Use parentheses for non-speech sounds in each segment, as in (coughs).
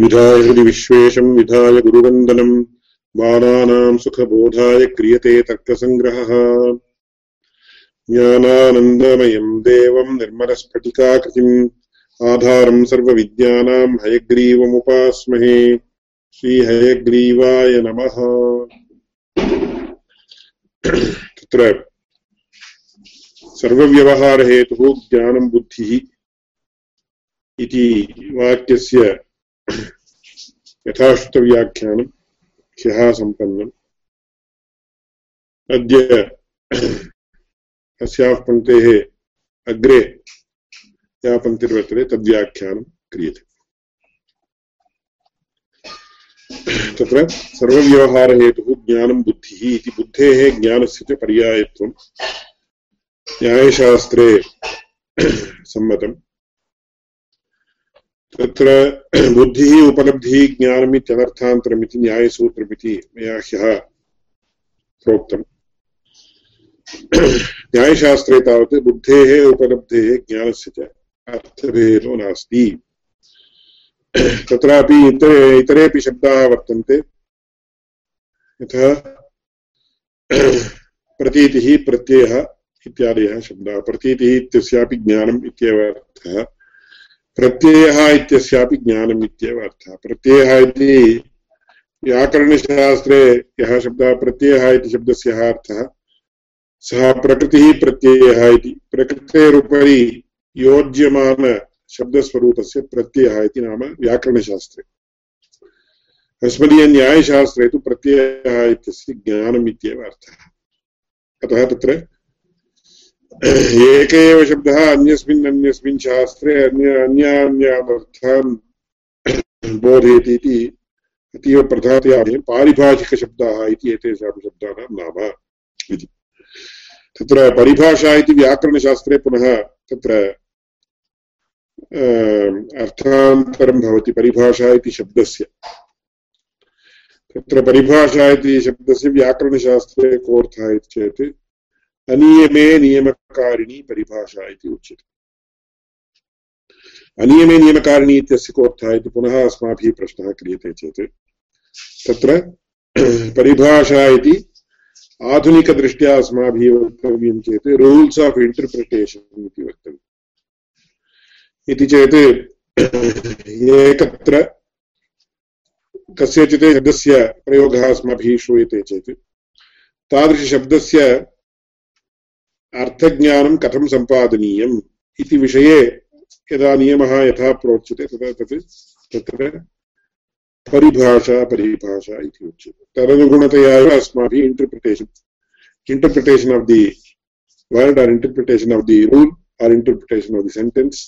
विधाय हृदि विश्वेशम् विधाय गुरुवन्दनम् बालानाम् सुखबोधाय क्रियते तर्कसङ्ग्रहः ज्ञानानन्दमयम् देवम् निर्मलस्फटिकाकृतिम् आधारम् सर्वविद्यानाम् हयग्रीवमुपास्महे। श्रीहयग्रीवाय नमः। (clears throat) तत्र सर्वव्यवहारहेतुः ज्ञानम् बुद्धिः इति वाक्यस्य यथाश्रुतव्याख्यानं ह्यः सम्पन्नम्। अद्य अस्याः पङ्क्तेः अग्रे या पङ्क्तिर्वर्तते तद्व्याख्यानं क्रियते। तत्र सर्वव्यवहारहेतुः ज्ञानं बुद्धिः इति बुद्धेः ज्ञानस्य च पर्यायत्वं न्यायशास्त्रे सम्मतम्। तत्र बुद्धिः उपलब्धिः ज्ञानम् इत्यनर्थान्तरमिति न्यायसूत्रमिति मया ह्यः प्रोक्तम्। न्यायशास्त्रे तावत् बुद्धेः उपलब्धेः ज्ञानस्य च अर्थभेदो नास्ति। तत्रापि इतरे इतरेपि शब्दाः वर्तन्ते। यथा प्रतीतिः प्रत्ययः इत्यादयः शब्दाः। प्रतीतिः इत्यस्यापि ज्ञानम् इत्येव अर्थः। प्रत्ययः इत्यस्यापि ज्ञानम् इत्येव अर्थः। प्रत्ययः इति व्याकरणशास्त्रे यः शब्दः प्रत्ययः इति शब्दस्य अर्थः। सः प्रकृतिः प्रत्ययः इति। प्रकृतेरुपरि योज्यमानशब्दस्वरूपस्य प्रत्ययः इति नाम व्याकरणशास्त्रे। अस्मदीयन्यायशास्त्रे तु प्रत्ययः इत्यस्य ज्ञानम् इत्येव अर्थः। अतः तत्र एक एव शब्दः अन्यस्मिन् अन्यस्मिन् शास्त्रे अन्य अन्यान्यामर्थान् बोधयति इति अतीव प्रधानतया पारिभाषिकशब्दाः इति एतेषां शब्दानां नाम इति। तत्र परिभाषा इति व्याकरणशास्त्रे पुनः तत्र अर्थान्तरं भवति परिभाषा इति शब्दस्य। तत्र परिभाषा इति शब्दस्य व्याकरणशास्त्रे कोऽर्थः इति चेत् अनियमे नियमकारिणी परिभाषा इति उच्यते। अनियमे नियमकारिणी इत्यस्य कोऽर्थः इति पुनः अस्माभिः प्रश्नः क्रियते चेत्। तत्र परिभाषा इति आधुनिकदृष्ट्या अस्माभिः वक्तव्यं चेत् रूल्स् आफ् इण्टर्प्रिटेशन् इति वक्तव्यम्। इति चेत् एकत्र कस्यचित् शब्दस्य प्रयोगः अस्माभिः श्रूयते चेत्। तादृशशब्दस्य अर्थज्ञानं कथं सम्पादनीयम् इति विषये यदा नियमः यथा प्रोच्यते तदा तत् तत्र परिभाषा परिभाषा इति उच्यते। तदनुगुणतया एव अस्माभिः interpretation interpretation of the word or interpretation of the rule or interpretation of the sentence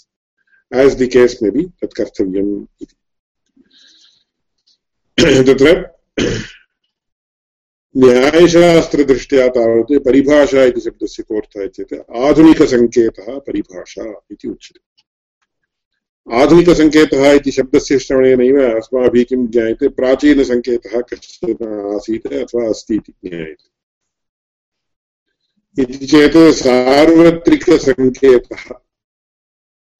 as the case may be तत् कर्तव्यम् इति। (coughs) तत्र न्यायशास्त्रदृष्ट्या तावत् परिभाषा इति शब्दस्य कोऽर्थः चेत् आधुनिकसङ्केतः परिभाषा इति उच्यते। आधुनिकसङ्केतः इति शब्दस्य श्रवणेनैव अस्माभिः किं ज्ञायते? प्राचीनसङ्केतः कश्चन आसीत् अथवा अस्ति इति ज्ञायते। इति चेत् सार्वत्रिकसङ्केतः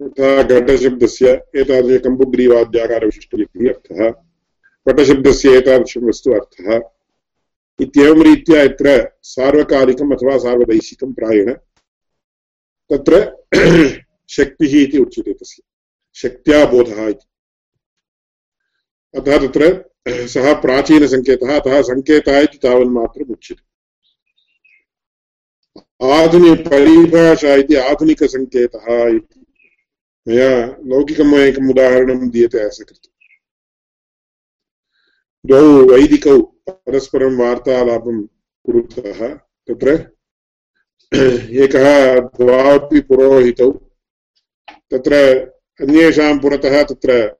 यथा घटशब्दस्य एतादृशकम्बुग्रीवाद्याकारविशिष्टः अर्थः। पटशब्दस्य एतादृशं वस्तु अर्थः। इत्येवं रीत्या यत्र सार्वकालिकम् अथवा सार्वदैशिकं प्रायेण तत्र (clears throat) शक्तिः इति उच्यते तस्य। शक्त्या बोधः इति। अतः तत्र (clears throat) सः प्राचीनसङ्केतः, अतः सङ्केतः इति तावन्मात्रम् उच्यते। आधुनिकपरिभाषा इति आधुनिकसङ्केतः इति। मया लौकिकम् एकम् उदाहरणं दीयते अस्य कृते द्वौ वैदिकौ परस्परं वार्तालापं कुरुतः। तत्र एकः द्वावपि पुरोहितौ। तत्र अन्येषां पुरतः तत्र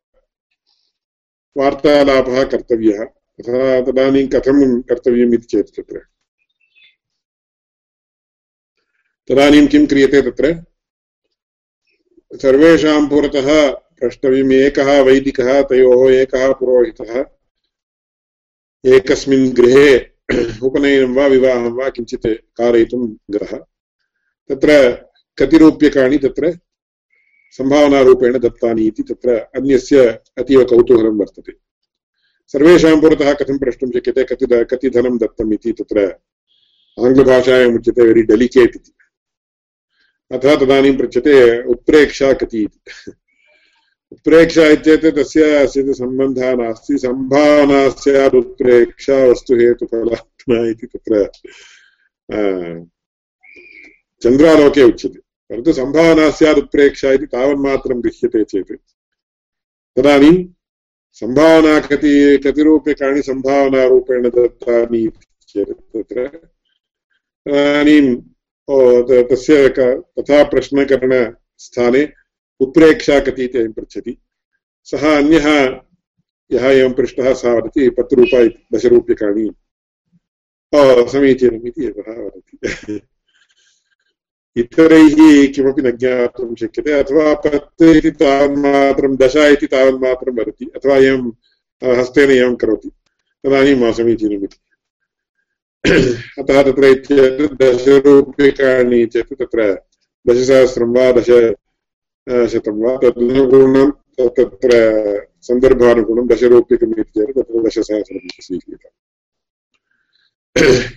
वार्तालापः कर्तव्यः। तथा तदानीं कथं कर्तव्यम् इति चेत् तत्र। तदानीं किं क्रियते तत्र? सर्वेषां पुरतः प्रष्टव्यम्। एकः वैदिकः, तयोः एकः पुरोहितः। एकस्मिन् गृहे उपनयनं वा विवाहं वा किञ्चित् कारयितुं गतः तत्र कति रूप्यकाणि तत्र सम्भावनारूपेण दत्तानि इति तत्र अन्यस्य अतीव कौतूहलं वर्तते। सर्वेषां पुरतः कथं प्रष्टुं शक्यते, कति कति धनं दत्तम् इति तत्र आङ्ग्लभाषायाम् उच्यते वेरि डेलिकेट् इति। अतः तदानीं पृच्छते उत्प्रेक्षा कति इति? उत्प्रेक्षा इत्येते तस्य अस्य सम्बन्धः नास्ति सम्भावना स्यात् उत्प्रेक्षा वस्तुहेतुफलात्मा इति तत्र चन्द्रालोके उच्यते। परन्तु सम्भावना स्यात् उत्प्रेक्षा इति तावन्मात्रं गृह्यते चेत्। तदानीं सम्भावना कति कति रूप्यकाणि सम्भावनारूपेण दत्तानि चेत् तत्र। तदानीं तस्य तथा प्रश्नकरणस्थाने उत्प्रेक्षा कति इति अयं पृच्छति सः अन्यः यः एवं पृष्टः सः वदति पत् रूपायि दशरूप्यकाणि समीचीनम् इति सः वदति इतरैः किमपि न ज्ञातुं शक्यते अथवा पत् इति तावन्मात्रं दश इति तावन्मात्रं वदति अथवा एवं हस्तेन एवं करोति तदानीं समीचीनम् इति अतः तत्र इत्येतत् दशरूप्यकाणि चेत् तत्र दशसहस्रं वा दश शतं वा तदनुगुणं तत्र सन्दर्भानुगुणं दशरूप्यकम् इति चेत् तत्र दशसहस्रम् इति स्वीक्रियते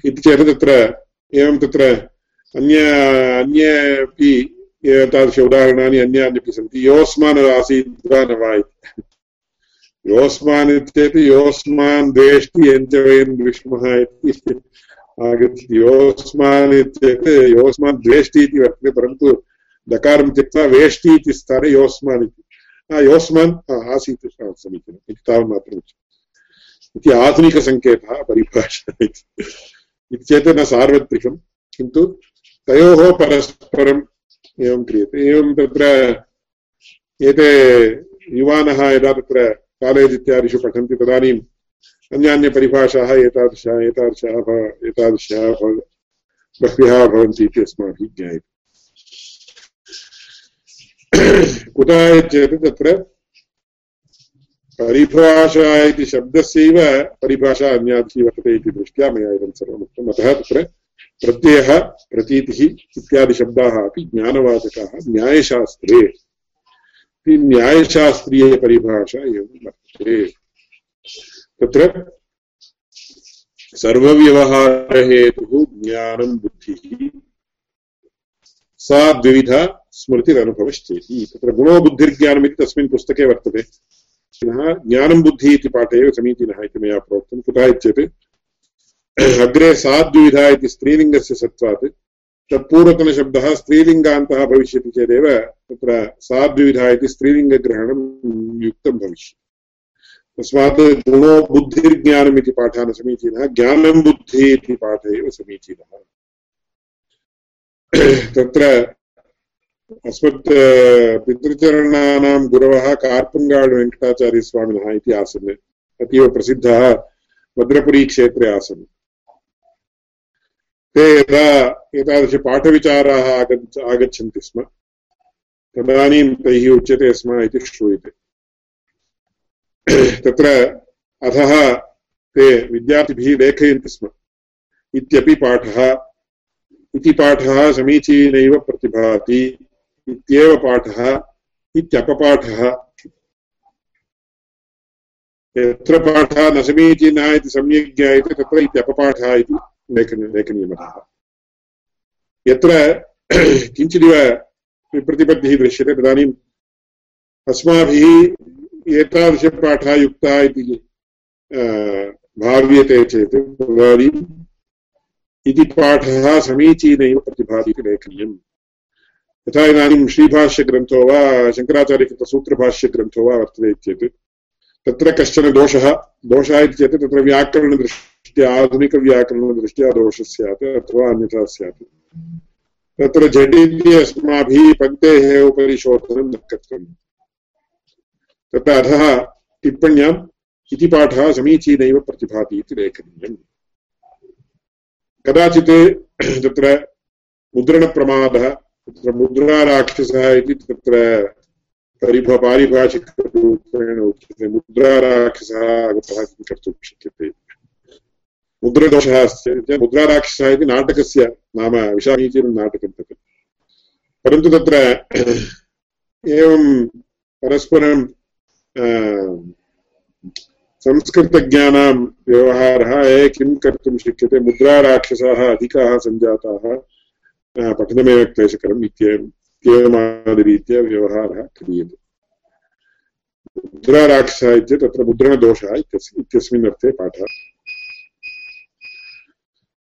इति चेत् तत्र एवं तत्र अन्य अन्येपि एतादृश उदाहरणानि अन्यान्यपि सन्ति योऽस्मान् आसीत् वा न वा इति योऽस्मान् इत्येतत् योऽस्मान् द्वेष्टि यञ्च वयं द्विष्मः इति आगच्छति योऽस्मान् इत्येतत् योऽस्मान् द्वेष्टि इति वर्तते परन्तु दकारं त्यक्त्वा वेष्टि इति स्थाने योस्मान् इति योस्मान् आसीत् समीचीनम् इति तावन्मात्रम् इति आधुनिकसङ्केतः परिभाषा इति चेत् न सार्वत्रिकं किन्तु तयोः परस्परम् एवं क्रियते एवं तत्र एते युवानः यदा तत्र कालेज् इत्यादिषु पठन्ति तदानीम् अन्यान्यपरिभाषाः एतादृशाः एतादृशाः एतादृशाः बह्व्यः भवन्ति इति अस्माभिः ज्ञायते। कुतः चेत् तत्र परिभाषा इति शब्दस्यैव परिभाषा अन्यादृशी वर्तते इति दृष्ट्या मया इदं सर्वम् उक्तम्। अतः तत्र प्रत्ययः, प्रतीतिः इत्यादिशब्दाः अपि ज्ञानवाचकाः, न्यायशास्त्रे। न्यायशास्त्रीयपरिभाषा एवं वर्तते। तत्र सर्वव्यवहारहेतुः ज्ञानं बुद्धिः। सा द्विविधा स्मृतिरनुभवश्चेति तत्र गुणो बुद्धिर्ज्ञानम् इति तस्मिन् पुस्तके वर्तते। पुनः ज्ञानं बुद्धिः इति पाठे एव समीचीनः इति मया प्रोक्तं। कुतः चेत् अग्रे साद्विधा इति स्त्रीलिङ्गस्य सत्त्वात्। तत्पूर्वतनशब्दः स्त्रीलिङ्गान्तः भविष्यति चेदेव। तत्र साद्विधा इति स्त्रीलिङ्गग्रहणं युक्तं भविष्यति। तस्मात् गुणो बुद्धिर्ज्ञानम् इति पाठः न समीचीनः ज्ञानं बुद्धिः इति पाठः एव समीचीनः। तत्र अस्मत् पितृचरणानां गुरवः कार्पङ्गाड् वेङ्कटाचार्यस्वामिनः इति आसन् अतीव प्रसिद्धः भद्रपुरीक्षेत्रे आसन् ते यदा एतादृशपाठविचाराः आगच्छ आगच्छन्ति स्म तदानीं तैः उच्यते स्म इति श्रूयते तत्र अधः ते विद्यार्थिभिः लेखयन्ति स्म इत्यपि पाठः इति पाठः समीचीनैव प्रतिभाति इत्येव पाठः इत्यपपाठः। यत्र पाठः न समीचीनः इति सम्यक् ज्ञायते तत्र इत्यपपाठः इति लेखन, लेखनीयमतः। यत्र किञ्चिदिव प्रतिपत्तिः दृश्यते, तदानीम् अस्माभिः एतादृशपाठः युक्तः इति भाव्यते चेत् तदानीम् इति पाठः समीचीनैव प्रतिभाति लेखनीयम्। यथा इदानीं श्रीभाष्यग्रन्थो वा शङ्कराचार्यकृतसूत्रभाष्यग्रन्थो वा वर्तते चेत् तत्र कश्चन दोषः दोषः इति चेत् तत्र व्याकरणदृष्ट्या, आधुनिकव्याकरणदृष्ट्या दोषः स्यात् अथवा अन्यथा स्यात्। तत्र झटिति अस्माभिः पङ्क्तेः उपरि शोधनं न कर्तव्यम्। तत्र अधः टिप्पण्याम् इति पाठः समीचीनैव प्रतिभाति इति लेखनीयम्। कदाचित् तत्र मुद्रणप्रमादः तत्र मुद्राराक्षसः इति तत्र परिभ पारिभाषिकरूपेण उच्यते मुद्राराक्षसः आगतः इति कर्तुं शक्यते मुद्रदोषः अस्ति मुद्राराक्षसः इति नाटकस्य नाम विशामीचीनं नाटकं तत् परन्तु तत्र एवं परस्परं संस्कृतज्ञानां व्यवहारः ए किं कर्तुं शक्यते मुद्राराक्षसाः अधिकाः सञ्जाताः पठनमेव क्लेशकरम् इत्येवमादिरीत्या व्यवहारः क्रियते मुद्राराक्षसः इत्येतत् तत्र मुद्रणदोषः इत्यस्मिन् अर्थे पाठः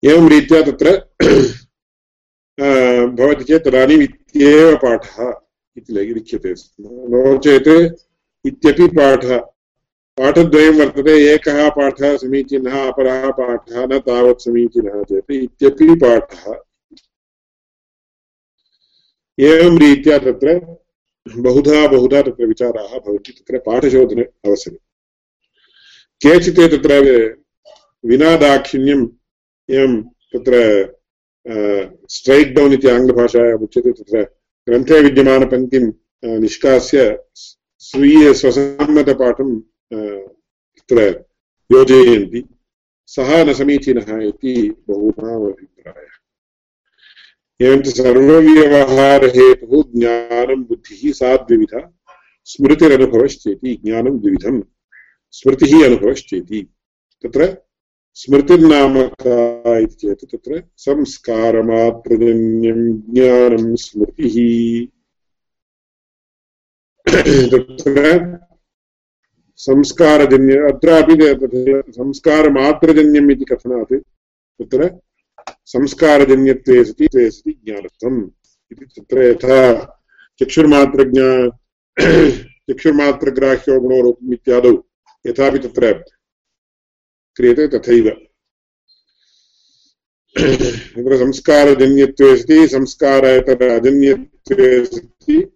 एवं रीत्या तत्र भवति चेत् तदानीम् इत्येव पाठः इति लिख्यते नो चेत् इत्यपि पाठः पाठद्वयं वर्तते एकः पाठः समीचीनः अपरः पाठः न तावत् समीचीनः चेत् इत्यपि पाठः एवं रीत्या तत्र बहुधा बहुधा तत्र विचाराः भवन्ति, तत्र पाठशोधने अवसरे। केचित् तत्र विना दाक्षिण्यम् एवं तत्र स्ट्रैट् डौन् इति आङ्ग्लभाषायाम् उच्यते, तत्र ग्रन्थे विद्यमानपङ्क्तिं निष्कास्य स्वीय स्वसम्मतपाठं तत्र योजयन्ति। सः न समीचीनः इति बहूनाम् अभिप्रायः एवञ्च सर्वव्यवहारहेतुः ज्ञानं बुद्धिः सा द्विविधा स्मृतिरनुभवश्चेति ज्ञानं द्विविधम्। स्मृतिः अनुभवश्चेति। तत्र स्मृतिर्नाम का इति चेत् तत्र संस्कारमात्रजन्यं ज्ञानं स्मृतिः। तत्र संस्कारजन्य अत्रापि संस्कारमात्रजन्यम् इति कथनात् तत्र संस्कारजन्यत्वे सति, त्वे सति ज्ञानत्वम् इति तत्र यथा चक्षुर्मात्रज्ञा, (clears throat) चक्षुर्मात्रग्राह्यो गुणोरूपम् इत्यादौ यथापि तत्र क्रियते तथैव। (clears throat) तत्र संस्कारजन्यत्वे सति संस्कारेतर अजन्यत्वे सति।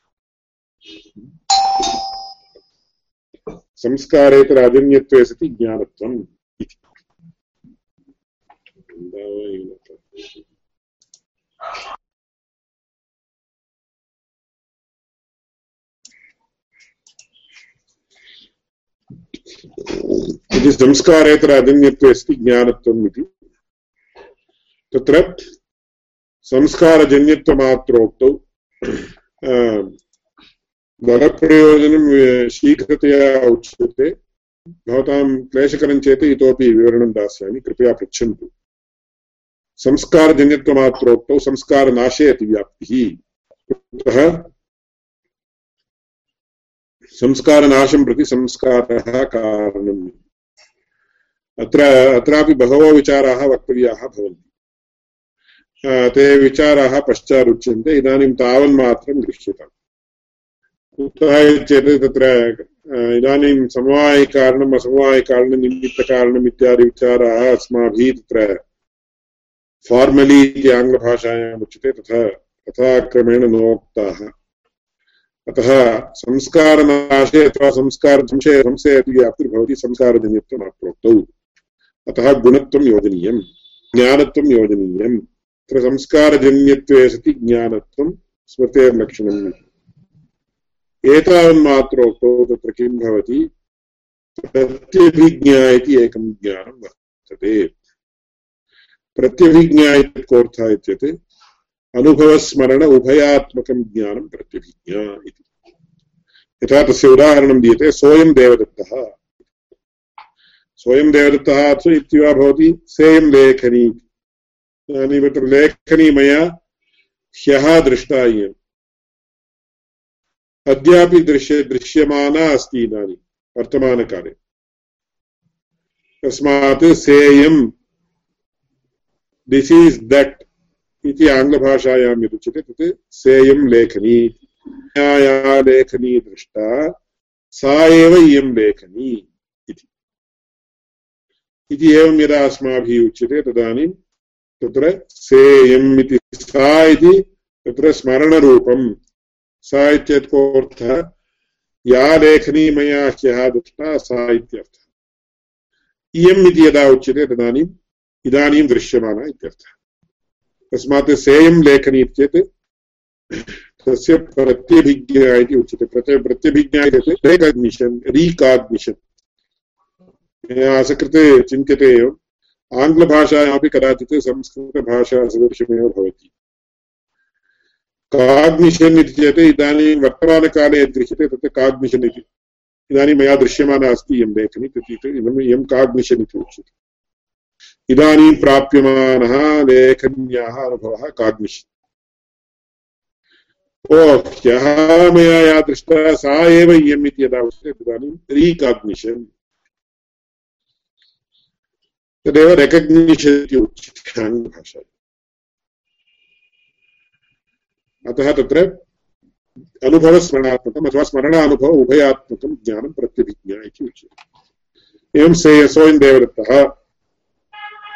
संस्कारेतर अजन्यत्वे सति ज्ञानत्वम् इति। इति संस्कारेतर अजन्यत्वे अस्ति ज्ञानत्वम् इति तत्र संस्कारजन्यत्वमात्रोक्तौ वरप्रयोजनं शीघ्रतया उच्यते भवतां क्लेशकरं चेत् इतोपि विवरणं दास्यामि। कृपया पृच्छन्तु। संस्कारजन्यत्वमात्रोक्तौ संस्कारनाशे अतिव्याप्तिः कुतः? संस्कारनाशं प्रति संस्कारः कारणम्। अत्र, अत्रापि बहवो विचाराः वक्तव्याः भवन्ति। ते विचाराः पश्चादुच्यन्ते, इदानीं तावन्मात्रं दृश्यताम्। कुतः चेत् तत्र इदानीं समवायिकारणम् असमवायिकारणनिमित्तकारणम् इत्यादि विचाराः अस्माभिः तत्र फार्मलि इति आङ्ग्लभाषायाम् उच्यते तथा तथा क्रमेण नोक्ताः अतः संस्कारनाशे अथवा संस्कारध्वंसे ध्वंसे अपि व्याप्तिर्भवति संस्कारजन्यत्वम् अप्रोक्तौ अतः गुणत्वं योजनीयं ज्ञानत्वं योजनीयम् तत्र संस्कारजन्यत्वे सति ज्ञानत्वं स्मृतेर्लक्षणम् एतावन्मात्रोक्तौ तत्र किं भवति प्रत्यभिज्ञा इति एकं ज्ञानं वर्तते प्रत्यभिज्ञा इत्यर्थः इत्युक्ते अनुभवस्मरण उभयात्मकं ज्ञानं प्रत्यभिज्ञा इति। यथा तस्य उदाहरणं दीयते, सोऽयं देवदत्तः। सोऽयं देवदत्तः इति वा भवति सेयं लेखनी। इदानीं तत्र लेखनी मया ह्यः दृष्टा इयम्। अद्यापि दृश्य, दृश्यमाना अस्ति इदानीम् वर्तमानकाले। तस्मात् सेयम् दिस् इस् दट् इति आङ्ग्लभाषायां यदुच्यते, तत् सेयं लेखनी। या लेखनी दृष्टा, सा एव इयं लेखनी इति। इति एवं यदा अस्माभिः उच्यते, तदानीं तत्र सेयम् इति, सा इति तत्र स्मरणरूपं सा इत्यर्थः या लेखनी मया ह्यः दृष्टा, सा इत्यर्थः। इयम् इति यदा उच्यते तदानीम् इदानीं दृश्यमाना इत्यर्थः। तस्मात् सेयं लेखनी चेत् तस्य प्रत्यभिज्ञा इति उच्यते। प्रत्य प्रत्यभिज्ञा इत्युक्ते रेकग्निशन्, रीकाग्निशन्। असकृते चिन्त्यते एवम्। आङ्ग्लभाषायामपि कदाचित् संस्कृतभाषासदृशमेव भवति। काग्निशन् इति चेत् इदानीं वर्तमानकाले यद् गृह्यते तत् काग्निशन् इति। इदानीं मया दृश्यमाना अस्ति इयं लेखनी, तत् इयं काग्निशन् इति उच्यते। इदानीं प्राप्यमानः लेखन्याः अनुभवः काग्निशन् ओ ह्यः मया या दृष्टा, सा एव इयम् इति यदा उच्यते तदानीं रीकाग्निशन्। तदेव रेकग्निशन् इति उच्यते आङ्ग्लभाषा अतः तत्र अनुभवस्मरणात्मकम् अथवा स्मरणानुभव उभयात्मकं ज्ञानं प्रत्यभिज्ञा इति उच्यते। एवं से सोऽयं देवदत्तः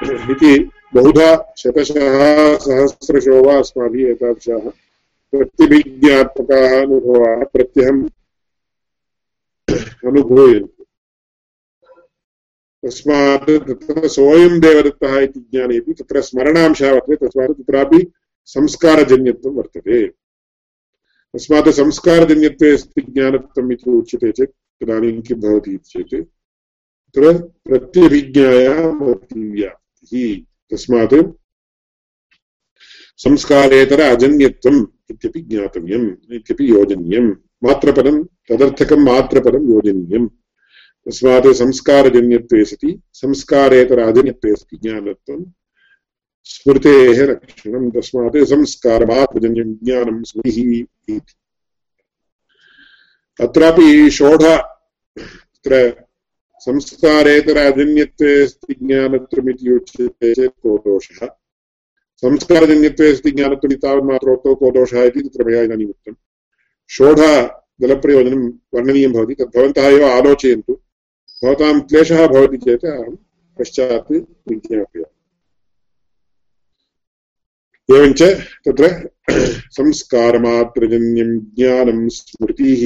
इति बहुधा शतशः सहस्रशो वा अस्माभिः एतादृशाः प्रत्यभिज्ञात्मकाः अनुभवाः प्रत्यहम् अनुभूयन्ते। तस्मात् तत्र सोऽयं देवदत्तः इति ज्ञानेपि तत्र स्मरणांशः वर्तते तस्मात् तत्रापि संस्कारजन्यत्वं वर्तते। तस्मात् संस्कारजन्यत्वे अस्ति ज्ञानत्वम् इति उच्यते चेत् तदानीं किं भवति चेत् तत्र प्रत्यभिज्ञायाः तस्मात् संस्कारेतर अजन्यत्वम् इत्यपि ज्ञातव्यम्, इत्यपि योजनीयम्। मात्रपदं तदर्थकं मात्रपदं योजनीयम्। तस्मात् संस्कारजन्यत्वे सति, संस्कारेतर अजन्यत्वे सति ज्ञानत्वं। स्मृतेः लक्षणं तस्मात् संस्कारमात्रजन्यं ज्ञानं स्मृतिः इति। अत्रापि षोढ संस्कारेतर अजन्यत्वे अस्ति ज्ञानत्वमिति उच्यते चेत् को दोषः संस्कारजन्यत्वे अस्ति ज्ञानत्वमिति तावन्मात्रोक्तौ को दोषः इति तत्र मया इदानीम् उक्तम् षोढदलप्रयोजनं वर्णनीयं भवति। एव आलोचयन्तु। भवतां क्लेशः भवति चेत् अहं पश्चात् विज्ञापयामि एवञ्च तत्र संस्कारमात्रजन्यं ज्ञानं स्मृतिः।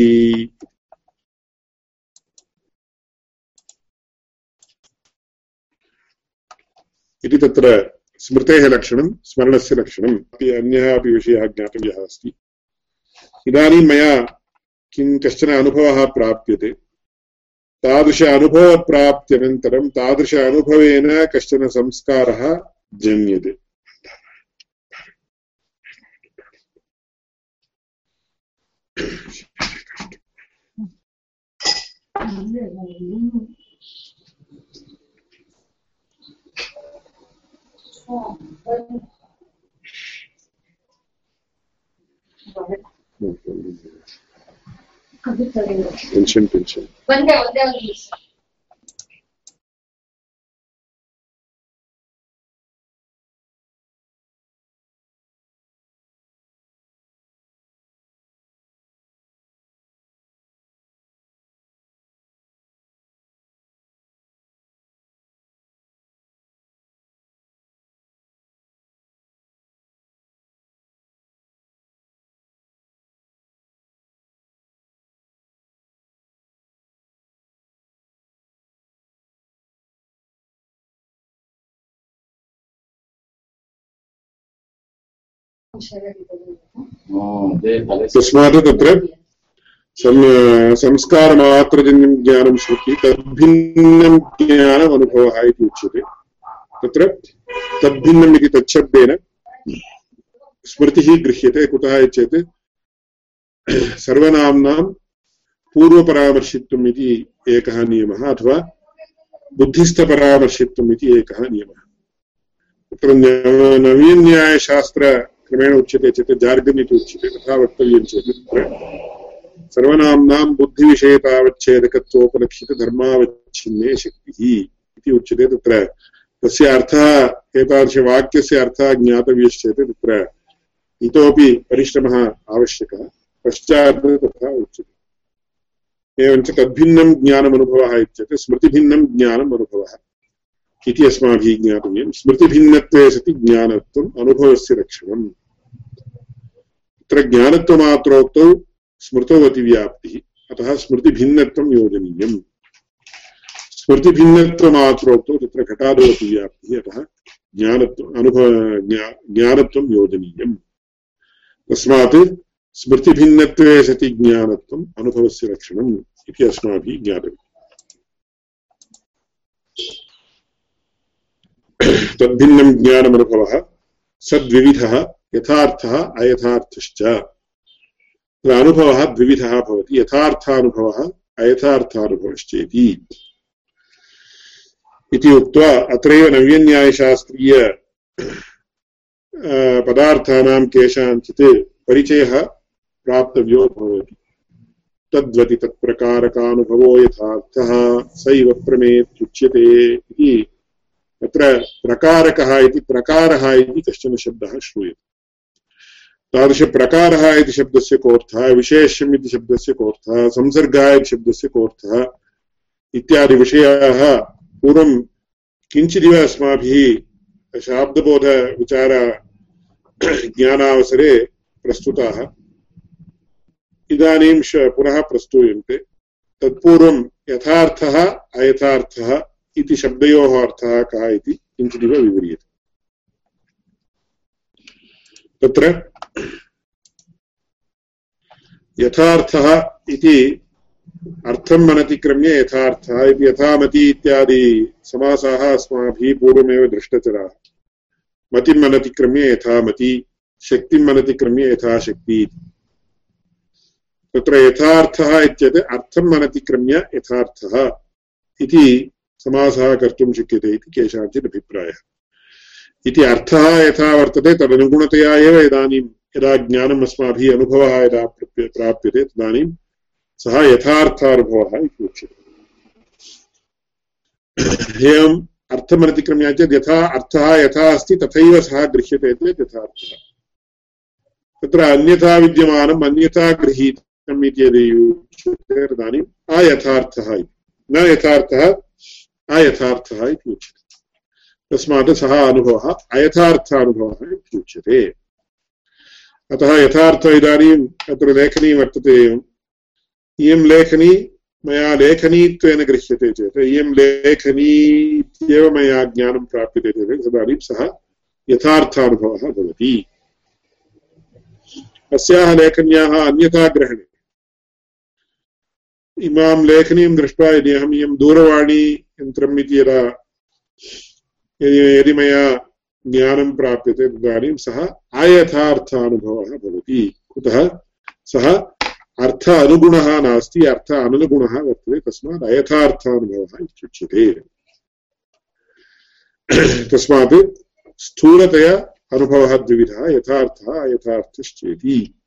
इति तत्र स्मृतेः लक्षणं, स्मरणस्य लक्षणम् अपि अन्यः अपि विषयः ज्ञातव्यः अस्ति। इदानीं मया किं कश्चन अनुभवः प्राप्यते। तादृश अनुभवप्राप्त्यनन्तरं तादृश अनुभवेन कश्चन संस्कारः जन्यते। ಟೆನ್ಷನ್ ಟೆನ್ಷನ್ ಒಂದೇ ಒಂದೇ ಒಂದು ನಿಮಿಷ तस्मात् तत्र संस्कारमात्रजन्यं ज्ञानं श्रुति तद्भिन्नं ज्ञानम् अनुभवः इति उच्यते तत्र तद्भिन्नम् इति तच्छब्देन स्मृतिः गृह्यते कुतः चेत् सर्वनाम्नां पूर्वपरामर्शित्वम् इति एकः नियमः अथवा बुद्धिस्थपरामर्शित्वम् इति एकः नियमः। तत्र नवीन्यायशास्त्र क्रमेण उच्यते चेत् जार्गन् इति उच्यते, तथा वक्तव्यं चेत्। तत्र सर्वनाम्नां बुद्धिविषयतावच्छेदकत्वोपलक्षितधर्मावच्छिन्ने शक्तिः इति उच्यते तत्र। तस्य अर्थः एतादृशवाक्यस्य अर्थः ज्ञातव्यश्चेत् तत्र। इतोपि परिश्रमः आवश्यकः पश्चात् तथा उच्यते। एवञ्च तद्भिन्नं ज्ञानमनुभवः इत्येतत् स्मृतिभिन्नं ज्ञानम् अनुभवः इति अस्माभिः ज्ञातव्यं स्मृतिभिन्नत्वे सति ज्ञानत्वम्, अनुभवस्य लक्षणम् तत्र ज्ञानत्वमात्रोक्तौ स्मृतौ अतिव्याप्तिः अतः स्मृतिभिन्नत्वं योजनीयम्। स्मृतिभिन्नत्वमात्रोक्तौ तत्र घटादौ अतिव्याप्तिः अतः ज्ञानत्वम् अनुभव ज्ञानत्वं योजनीयम्। तस्मात् स्मृतिभिन्नत्वे सति ज्ञानत्वम्, अनुभवस्य लक्षणम् इति अस्माभिः ज्ञातव्यम्। तद्भिन्नं ज्ञानमनुभवः, सद्विविधः यथार्थः अयथार्थश्च। अनुभवः द्विविधः भवति, यथार्थानुभवः अयथार्थानुभवश्चेति। इति उक्त्वा अत्रैव नव्यन्यायशास्त्रीय पदार्थानां केषाञ्चित् परिचयः प्राप्तव्यो भवति। तद्वति तत्प्रकारकानुभवो यथार्थः, सैव प्रमेत्युच्यते इति तत्र प्रकारकः इति प्रकारः इति कश्चन शब्दः श्रूयते। तादृशप्रकारः इति शब्दस्य कोऽर्थः, विशेष्यम् इति शब्दस्य कोऽर्थः, संसर्गः इति शब्दस्य कोऽर्थः इत्यादिविषयाः पूर्वं किञ्चिदिव अस्माभिः शाब्दबोधविचार ज्ञानावसरे प्रस्तुताः। इदानीं पुनः प्रस्तूयन्ते। तत्पूर्वं यथार्थः, अयथार्थः इति शब्दयोः अर्थः कः इति किञ्चिदिव विव्रियते। तत्र यथार्थः इति अर्थं मनतिक्रम्य यथार्थः इति यथामति इत्यादि समासाः अस्माभिः पूर्वमेव दृष्टचराः। मतिम् अनतिक्रम्य यथामति शक्तिम् अनतिक्रम्य यथाशक्ति तत्र यथार्थः इत्यत् अर्थम् अनतिक्रम्य यथार्थः इति समासः कर्तुं शक्यते इति केषाञ्चित् अभिप्रायः। इति अर्थः यथा वर्तते तदनुगुणतया एव इदानीं यदा ज्ञानम् अस्माभिः अनुभवः यदा प्राप्यते, तदानीं सः यथार्थानुभवः इति उच्यते। एवम् अर्थमनतिक्रम्य चेत् यथा अर्थः यथा अस्ति, तथैव सः गृह्यते चेत् यथार्थः तत्र अन्यथा विद्यमानम्, अन्यथा गृहीत इति यदि उच्यते तदानीम् अयथार्थः इति। न यथार्थः अयथार्थः इति उच्यते। तस्मात् सः अनुभवः अयथार्थानुभवः इति उच्यते। अतः यथार्थ इदानीम् अत्र लेखनी वर्तते एवम्। इयं लेखनी मया लेखनीत्वेन गृह्यते चेत्, इयं लेखनी इत्येव मया ज्ञानं प्राप्यते चेत् तदानीं सः यथार्थानुभवः भवति। अस्याः लेखन्याः अन्यथा ग्रहणे। इमां लेखनीं दृष्ट्वा यदि अहम् इयं दूरवाणी यन्त्रम् इति यदा यदि मया ज्ञानं प्राप्यते तदानीं सः अयथार्थानुभवः भवति। कुतः? सः अर्थ अनुगुणः नास्ति अर्थ अननुगुणः वर्तते, तस्मात् अयथार्थानुभवः इत्युच्यते। तस्मात् स्थूलतया अनुभवः द्विविधः, यथार्थः अयथार्थश्चेति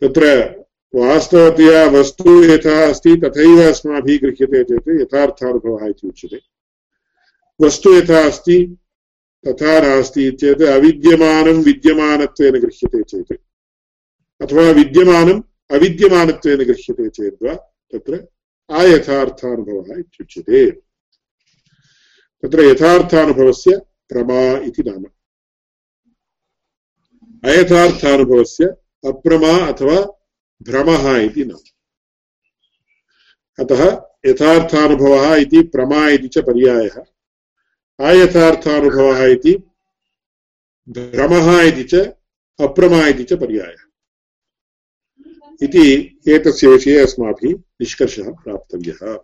तत्र वास्तवतया वस्तु यथा अस्ति, तथैव अस्माभिः गृह्यते चेत् यथार्थानुभवः इति उच्यते। वस्तु यथा अस्ति, तथा नास्ति चेत् अविद्यमानं विद्यमानत्वेन गृह्यते चेत्। अथवा विद्यमानम् अविद्यमानत्वेन गृह्यते चेद्वा तत्र अयथार्थानुभवः इत्युच्यते तत्र यथार्थानुभवस्य प्रमा इति नाम। अयथार्थानुभवस्य अप्रमा अथवा भ्रमः इति नाम अतः यथार्थानुभवः इति प्रमा इति च पर्यायः। अयथार्थानुभवः इति भ्रमः इति च अप्रमा इति च पर्यायः। इति एतस्य विषये अस्माभिः निष्कर्षः प्राप्तव्यः।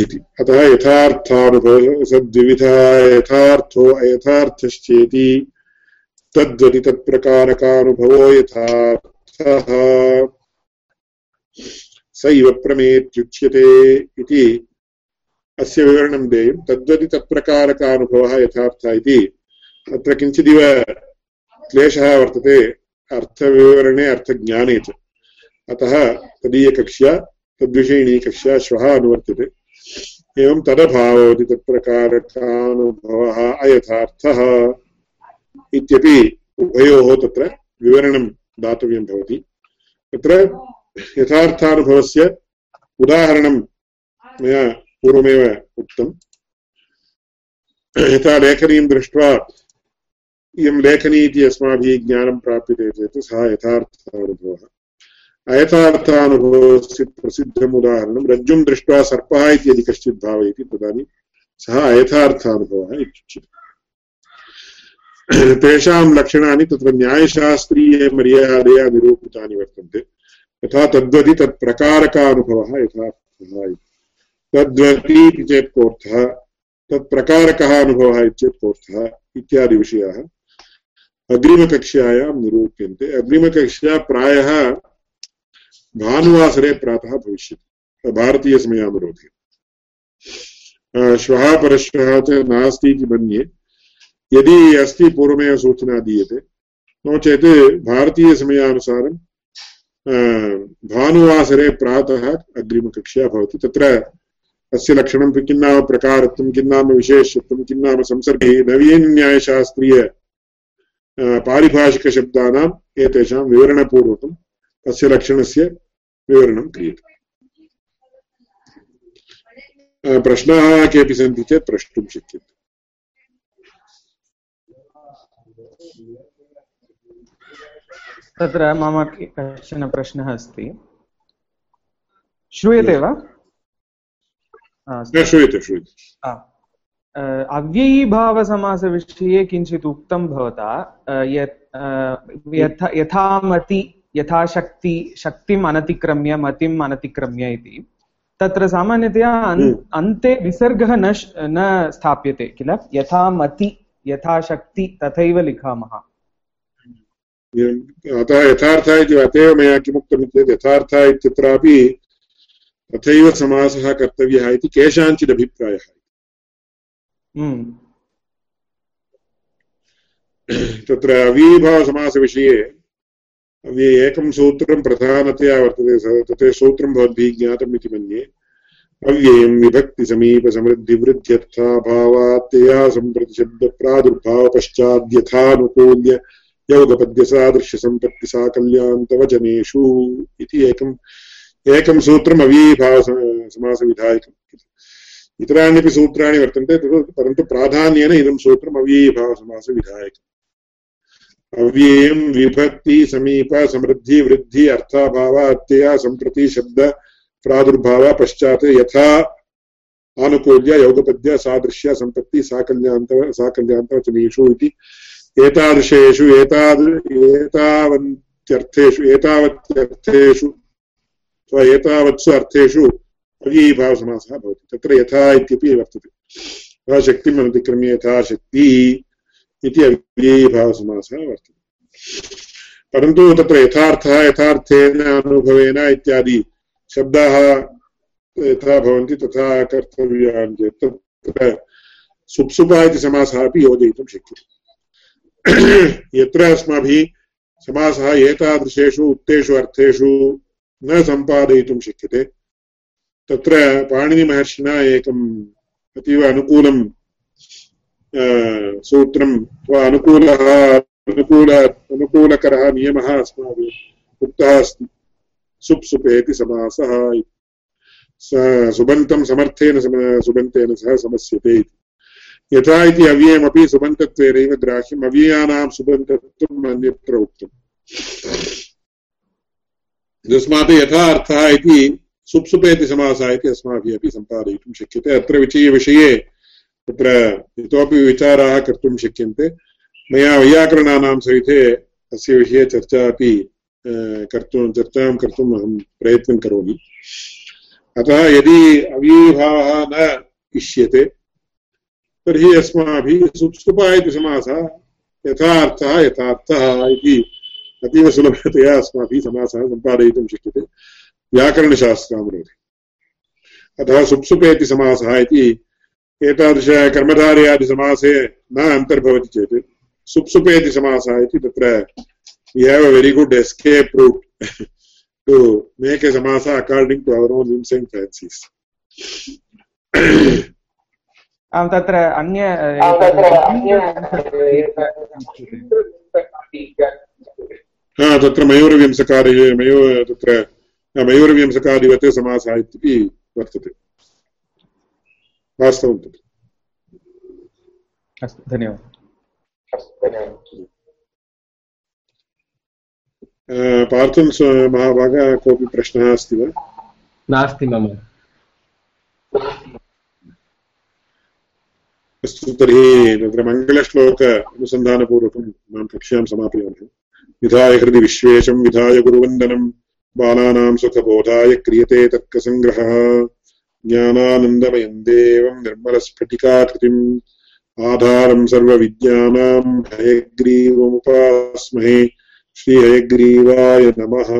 इति। अतः यथार्थानुभवः सद्विविधः यथार्थो अयथार्थश्चेति तद्वति तत्प्रकारकानुभवो यथार्थ सैव प्रमेत्युच्यते इति अस्य विवरणं देयं। तद्वति तत्प्रकारकानुभवः यथार्थः इति। अत्र किञ्चिदिव क्लेशः वर्तते, अर्थविवरणे अर्थज्ञाने च। अतः तदीयकक्ष्या तद्विषयिणी कक्ष्या श्वः अनुवर्त्यते एवं तदभावोति तत्प्रकारकानुभवः अयथार्थः इत्यपि उभयोः तत्र विवरणं दातव्यं भवति। तत्र यथार्थानुभवस्य उदाहरणं मया पूर्वमेव उक्तम्। यथा लेखनीं दृष्ट्वा इयं लेखनी इति अस्माभिः ज्ञानं प्राप्यते चेत् सः यथार्थानुभवः। अयथार्थानुभवस्य प्रसिद्धम् उदाहरणं रज्जुं दृष्ट्वा सर्पः इति यदि कश्चित् भावयति तदानीं सः अयथार्थानुभवः इत्युच्यते (coughs) तेषां लक्षणानि तत्र न्यायशास्त्रीयमर्यादया निरूपितानि वर्तन्ते। यथा तद्वति तत्प्रकारकानुभवः यथार्थः तद्वति इति चेत् कोऽर्थः? तत्प्रकारकः अनुभवः इत्येत् कोऽर्थः? इत्यादिविषयाः अग्रिमकक्ष्यायां निरूप्यन्ते। अग्रिमकक्ष्या प्रायः भानुवासरे प्रातः भविष्यति। भारतीयसमयानुरोधे। श्वः परश्वः च नास्ति इति मन्ये। यदि अस्ति पूर्वमेव सूचना दीयते नो चेत् भारतीयसमयानुसारं भानुवासरे प्रातः अग्रिमकक्ष्या भवति। तत्र अस्य लक्षणं किं नाम प्रकारत्वं किं नाम विशेषत्वं किं नाम संसर्गे नवीनन्यायशास्त्रीय पारिभाषिकशब्दानाम् एतेषां विवरणपूर्वकम् अस्य लक्षणस्य विवरणं क्रियते। प्रश्नाः केऽपि सन्ति चेत् प्रष्टुं शक्यते। तत्र मम कश्चन प्रश्नः अस्ति। श्रूयते वा? श्रूयते श्रूयते। अव्ययीभावसमासविषये किञ्चित् उक्तं भवता यत् यथामति यथाशक्ति शक्तिम् अनतिक्रम्य मतिम् अनतिक्रम्य इति। तत्र सामान्यतया हम्म। अन्ते विसर्गः न न स्थाप्यते किल? यथा मति यथाशक्ति तथैव लिखामः। अतः यथार्थः इति अत मया किमुक्तम् चेत् यथार्थः इत्यत्रापि तथैव समासः कर्तव्यः इति केषाञ्चिदभिप्रायः हम्म। तत्र अवीभावसमासविषये एकं सूत्रं प्रधानतया वर्तते तत् सूत्रं भवद्भिः ज्ञातम् इति मन्ये अव्ययं विभक्तिसमीपसमृद्धिवृद्ध्यर्थाभावात्तया सम्प्रतिशब्दप्रादुर्भावपश्चाद्यथानुकूल्य यौगपद्यसादृश्यसम्पत्तिसाकल्यान्तवचनेषु इति एकम् एकं सूत्रम् अव्ययीभावसमासविधायकम् इतराण्यपि सूत्राणि वर्तन्ते परन्तु प्राधान्येन इदं सूत्रम् अव्ययीभावसमासविधायकम् अव्ययं विभक्ति, समीप, समृद्धि, वृद्धि, अर्थाभाव, अत्यया, सम्प्रति, शब्द, प्रादुर्भाव, पश्चात् यथा, आनुकूल्य, योगपद्य, सादृश्य, संपत्ति, साकल्यान्त साकल्यान्तवचनेषु इति। एतादृशेषु एताद् एतावन्त्यर्थेषु एतावत्यर्थेषु, अथवा एतावत्सु अर्थेषु अव्ययीभावसमासः भवति। तत्र यथा इत्यपि वर्तते। शक्तिम् अनतिक्रम्य यथा शक्ति इति अव्ययीभावसमासः वर्तते। परन्तु तत्र यथार्थः, यथार्थेन अनुभवेन इत्यादि शब्दाः यथा भवन्ति, तथा कर्तव्यान् चेत् तत्र सुप्सुपा इति समासः अपि योजयितुं शक्यते। यत्र अस्माभिः समासः एतादृशेषु उक्तेषु अर्थेषु न सम्पादयितुं शक्यते। तत्र पाणिनिमहर्षिणा एकम् अतीव अनुकूलं सूत्रं वा अनुकूलः, अनुकूल, अनुकूलकरः नियमः अस्माभिः उक्तः अस्ति। सुप् सुपेति समासः सुबन्तं समर्थेन सुबन्तेन सह समस्यते इति। यथा इति अव्ययमपि सुबन्तत्वेनैव ग्राह्यम् अव्ययानां सुबन्तत्वम् अन्यत्र उक्तम्। तस्मात् यथा अर्थः इति सुप्सुपेति समासः इति अस्माभिः अपि सम्पादयितुं शक्यते। अत्र विषये तत्र इतोपि विचाराः कर्तुं शक्यन्ते। मया वैयाकरणानां सविधे अस्य विषये चर्चा अपि कर्तुं, चर्चां कर्तुम् अहं प्रयत्नं करोमि। अतः यदि अव्ययीभावः न इष्यते तर्हि अस्माभिः सुप्सुपा इति समासः यथा अर्थः यथार्थः इति अतीव सुलभतया अस्माभिः समासः सम्पादयितुं शक्यते व्याकरणशास्त्रानुरोधे अतः सुप्सुपेति समासः इति एतादृशकर्मधारयादिसमासे न अन्तर्भवति चेत् सुप्सुपेति समासः इति तत्र we have a very good escape route make a samasa according to our own whims and fancies. आं तत्र अन्य हा तत्र मयूरव्यंसकारि मयो तत्र मयूरव्यंसकादिवत् समासः इत्यपि वर्तते। वास्तवं तत् अस्तु धन्यवादः। पार्थं महाभागः कोऽपि प्रश्नः अस्ति वा? नास्ति मम। अस्तु तर्हि तत्र मङ्गलश्लोक अनुसन्धानपूर्वकं माँ कक्ष्यां समापयामः विधाय हृदि विश्वेशं विधाय गुरुवन्दनं बालानां सुखबोधाय क्रियते तर्कसङ्ग्रहः ज्ञानानन्दमयं देवं निर्मलस्फटिकाकृतिम् आधारं सर्वविद्यानां हयग्रीवमुपास्महे श्रीहयग्रीवाय नमः